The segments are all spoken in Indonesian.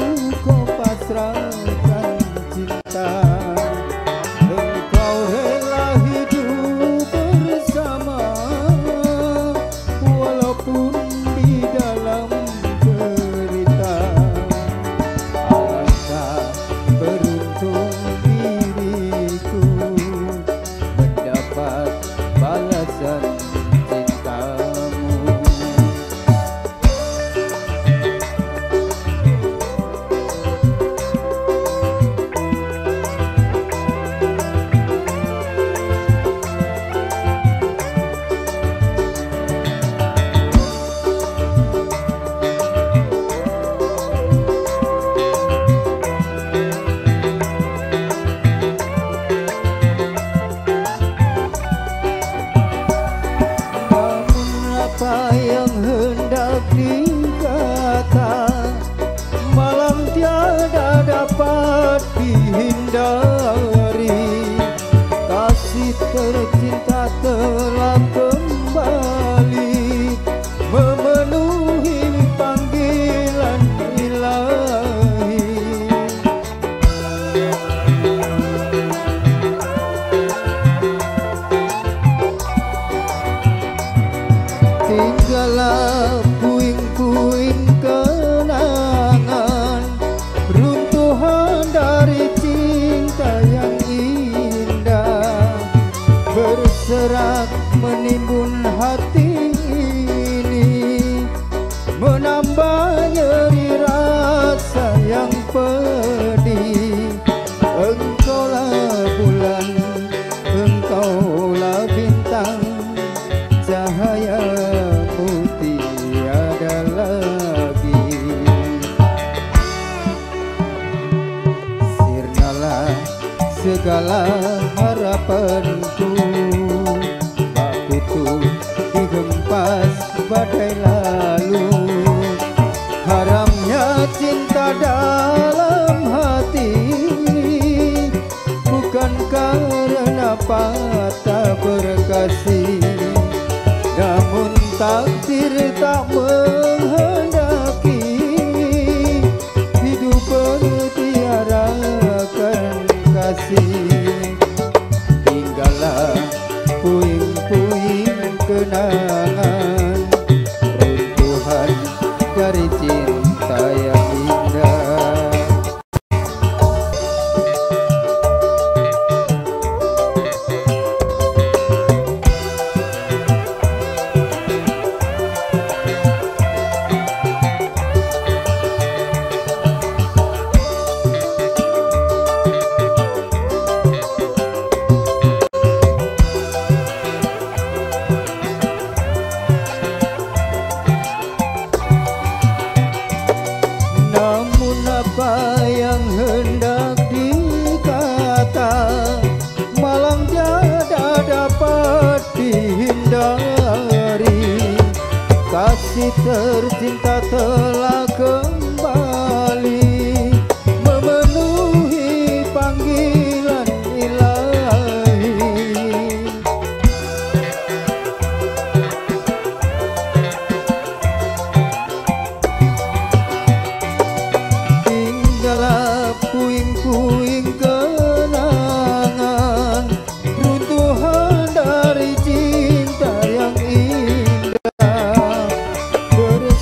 如果。hati. ना kekasih tercinta telah kembali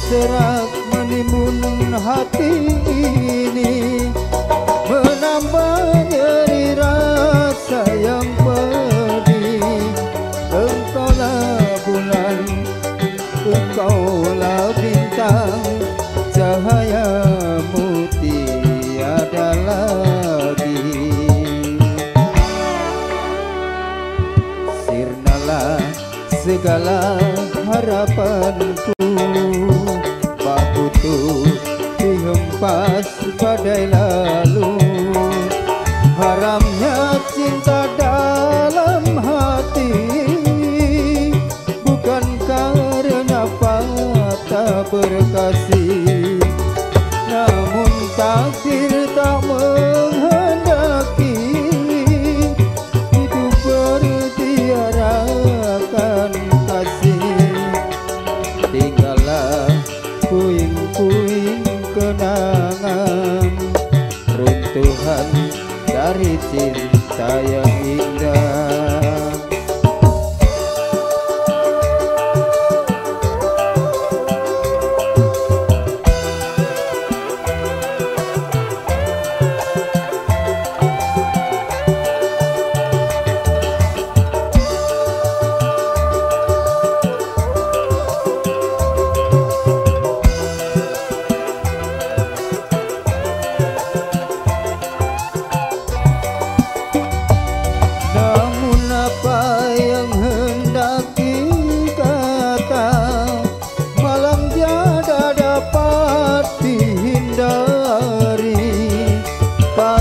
serak menimbun hati ini. Menambah nyeri rasa yang pedih. Engkaulah bulan engkaulah bintang. Cahayamu tiada lagi. Sirnalah segala harapan itu dihempas badai lalu. Haramnya cinta dalam hati bukan karena patah berkasih namun takdir tirtaya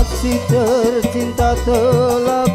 kekasih tercinta telah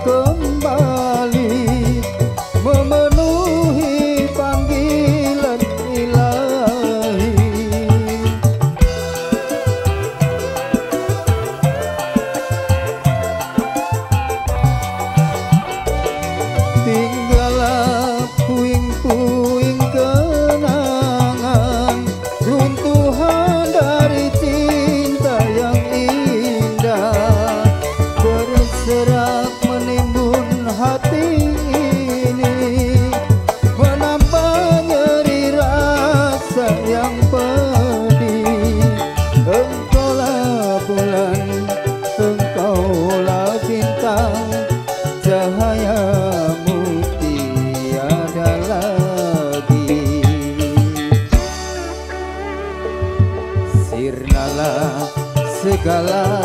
segala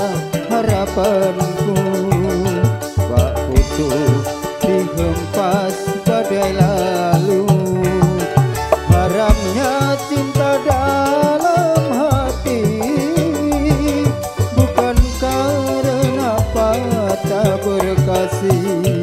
harapanku. Pak Putu dihempas badai lalu. Haramnya cinta dalam hati. Bukan karena patah berkasih